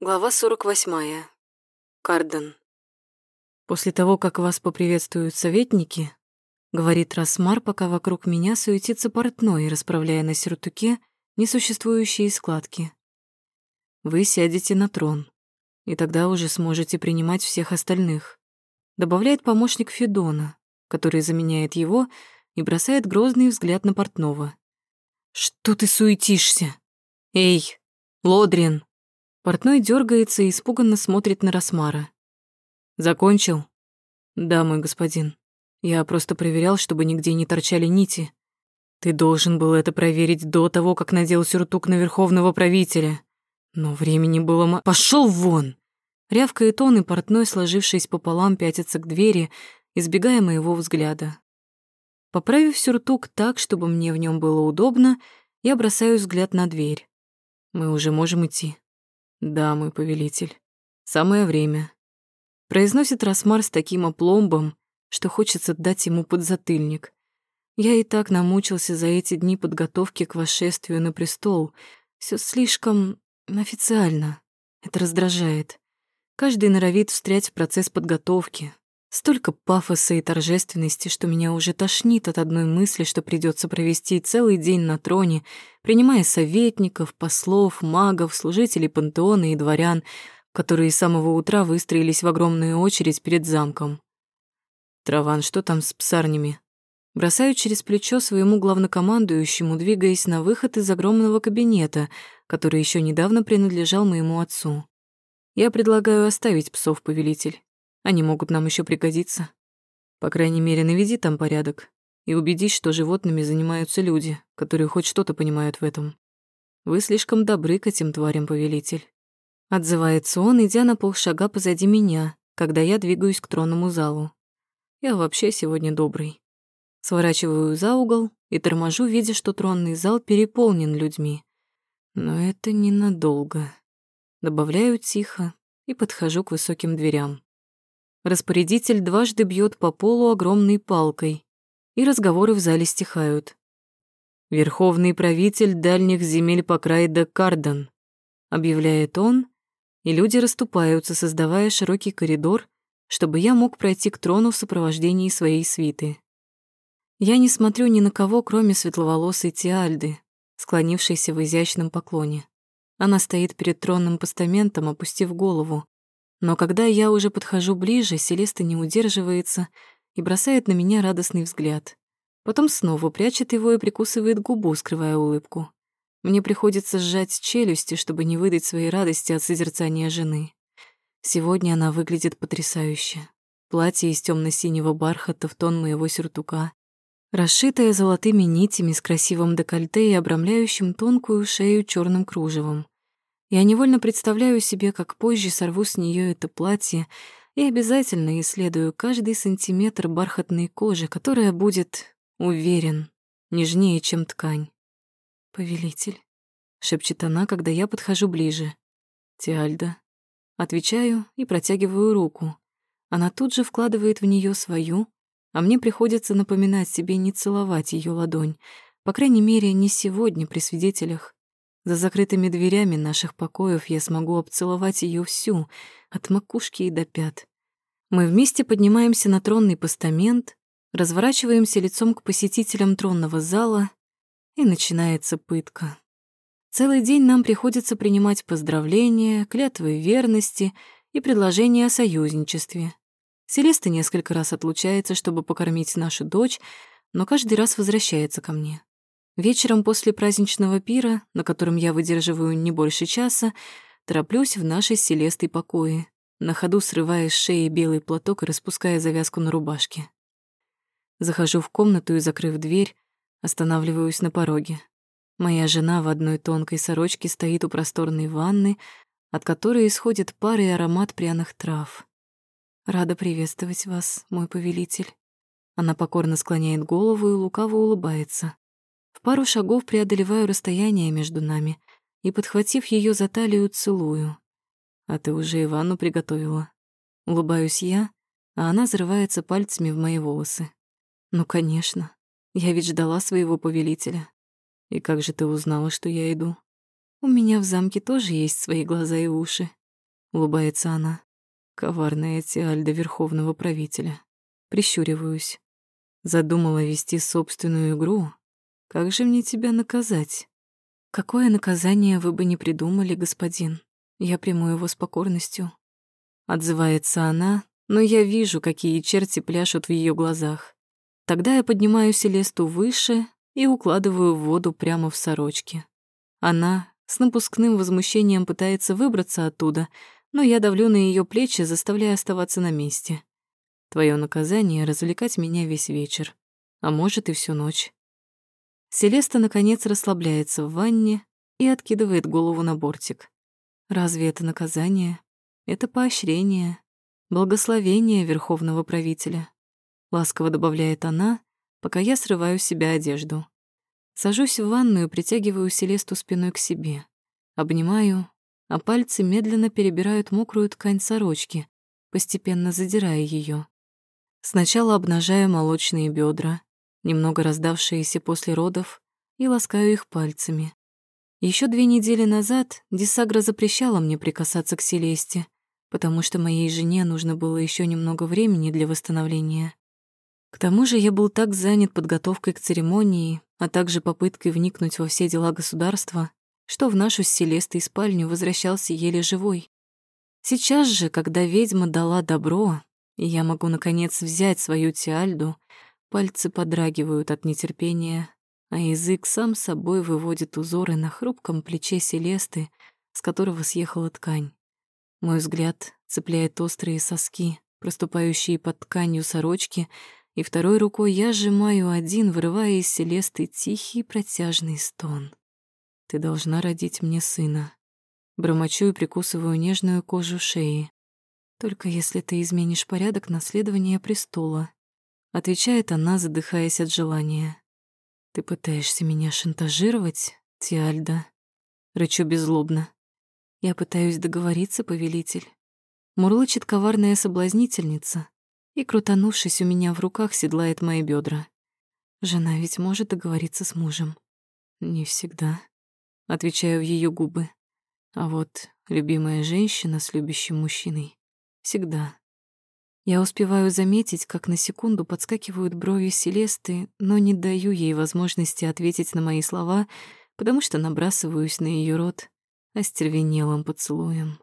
Глава 48. Карден. После того, как вас поприветствуют советники, говорит Расмар, пока вокруг меня суетится портной, расправляя на сюртуке несуществующие складки. Вы сядете на трон, и тогда уже сможете принимать всех остальных. Добавляет помощник Федона, который заменяет его и бросает грозный взгляд на портного. «Что ты суетишься? Эй, Лодрин!» Портной дергается и испуганно смотрит на Росмара. «Закончил?» «Да, мой господин. Я просто проверял, чтобы нигде не торчали нити. Ты должен был это проверить до того, как надел сюртук на верховного правителя. Но времени было ма... Пошел вон!» Рявкает он, и портной, сложившись пополам, пятится к двери, избегая моего взгляда. Поправив сюртук так, чтобы мне в нем было удобно, я бросаю взгляд на дверь. Мы уже можем идти. Да, мой повелитель. Самое время. Произносит Росмар с таким опломбом, что хочется дать ему подзатыльник. Я и так намучился за эти дни подготовки к восшествию на престол. Все слишком официально. Это раздражает. Каждый норовит встрять в процесс подготовки. Столько пафоса и торжественности, что меня уже тошнит от одной мысли, что придется провести целый день на троне, принимая советников, послов, магов, служителей пантеона и дворян, которые с самого утра выстроились в огромную очередь перед замком. «Траван, что там с псарнями?» Бросаю через плечо своему главнокомандующему, двигаясь на выход из огромного кабинета, который еще недавно принадлежал моему отцу. Я предлагаю оставить псов, повелитель. Они могут нам еще пригодиться. По крайней мере, наведи там порядок и убедись, что животными занимаются люди, которые хоть что-то понимают в этом. Вы слишком добры к этим тварям, повелитель. Отзывается он, идя на полшага позади меня, когда я двигаюсь к тронному залу. Я вообще сегодня добрый. Сворачиваю за угол и торможу, видя, что тронный зал переполнен людьми. Но это ненадолго. Добавляю тихо и подхожу к высоким дверям. Распорядитель дважды бьет по полу огромной палкой, и разговоры в зале стихают. «Верховный правитель дальних земель по краю Карден», объявляет он, и люди расступаются, создавая широкий коридор, чтобы я мог пройти к трону в сопровождении своей свиты. Я не смотрю ни на кого, кроме светловолосой Тиальды, склонившейся в изящном поклоне. Она стоит перед тронным постаментом, опустив голову, но когда я уже подхожу ближе, Селеста не удерживается и бросает на меня радостный взгляд. Потом снова прячет его и прикусывает губу, скрывая улыбку. Мне приходится сжать челюсти, чтобы не выдать своей радости от созерцания жены. Сегодня она выглядит потрясающе. Платье из темно синего бархата в тон моего сюртука, расшитое золотыми нитями с красивым декольте и обрамляющим тонкую шею черным кружевом. Я невольно представляю себе, как позже сорву с нее это платье и обязательно исследую каждый сантиметр бархатной кожи, которая будет, уверен, нежнее, чем ткань. «Повелитель», — шепчет она, когда я подхожу ближе. «Тиальда». Отвечаю и протягиваю руку. Она тут же вкладывает в нее свою, а мне приходится напоминать себе не целовать ее ладонь, по крайней мере, не сегодня при свидетелях. За закрытыми дверями наших покоев я смогу обцеловать ее всю, от макушки и до пят. Мы вместе поднимаемся на тронный постамент, разворачиваемся лицом к посетителям тронного зала, и начинается пытка. Целый день нам приходится принимать поздравления, клятвы верности и предложения о союзничестве. Селеста несколько раз отлучается, чтобы покормить нашу дочь, но каждый раз возвращается ко мне. Вечером после праздничного пира, на котором я выдерживаю не больше часа, тороплюсь в нашей селестой покое, на ходу срывая с шеи белый платок и распуская завязку на рубашке. Захожу в комнату и, закрыв дверь, останавливаюсь на пороге. Моя жена в одной тонкой сорочке стоит у просторной ванны, от которой исходит пар и аромат пряных трав. Рада приветствовать вас, мой повелитель. Она покорно склоняет голову и лукаво улыбается. Пару шагов преодолеваю расстояние между нами и, подхватив ее за талию, целую. «А ты уже и ванну приготовила?» Улыбаюсь я, а она зарывается пальцами в мои волосы. «Ну, конечно. Я ведь ждала своего повелителя. И как же ты узнала, что я иду?» «У меня в замке тоже есть свои глаза и уши», — улыбается она. Коварная Тиальда Верховного Правителя. Прищуриваюсь. Задумала вести собственную игру. Как же мне тебя наказать? Какое наказание вы бы не придумали, господин? Я приму его с покорностью. Отзывается она, но я вижу, какие черти пляшут в ее глазах. Тогда я поднимаю Селесту выше и укладываю воду прямо в сорочке. Она с напускным возмущением пытается выбраться оттуда, но я давлю на ее плечи, заставляя оставаться на месте. Твое наказание — развлекать меня весь вечер, а может и всю ночь. Селеста, наконец, расслабляется в ванне и откидывает голову на бортик. Разве это наказание? Это поощрение, благословение Верховного Правителя. Ласково добавляет она, пока я срываю с себя одежду. Сажусь в ванную, притягиваю Селесту спиной к себе. Обнимаю, а пальцы медленно перебирают мокрую ткань сорочки, постепенно задирая ее. Сначала обнажаю молочные бедра, немного раздавшиеся после родов, и ласкаю их пальцами. Еще две недели назад Дисагра запрещала мне прикасаться к Селесте, потому что моей жене нужно было еще немного времени для восстановления. К тому же я был так занят подготовкой к церемонии, а также попыткой вникнуть во все дела государства, что в нашу с Селестой спальню возвращался еле живой. Сейчас же, когда ведьма дала добро, и я могу, наконец, взять свою Тиальду, пальцы подрагивают от нетерпения, а язык сам собой выводит узоры на хрупком плече Селесты, с которого съехала ткань. Мой взгляд цепляет острые соски, проступающие под тканью сорочки, и второй рукой я сжимаю один, вырывая из Селесты тихий протяжный стон. «Ты должна родить мне сына». Бормочу и прикусываю нежную кожу шеи. «Только если ты изменишь порядок наследования престола», отвечает она, задыхаясь от желания. «Ты пытаешься меня шантажировать, Тиальда?» Рычу беззлобно. «Я пытаюсь договориться, повелитель». Мурлычет коварная соблазнительница, и, крутанувшись у меня в руках, седлает мои бедра. Жена ведь может договориться с мужем. Не всегда. Отвечаю в ее губы. А вот любимая женщина с любящим мужчиной всегда. Я успеваю заметить, как на секунду подскакивают брови Селесты, но не даю ей возможности ответить на мои слова, потому что набрасываюсь на ее рот остервенелым поцелуем.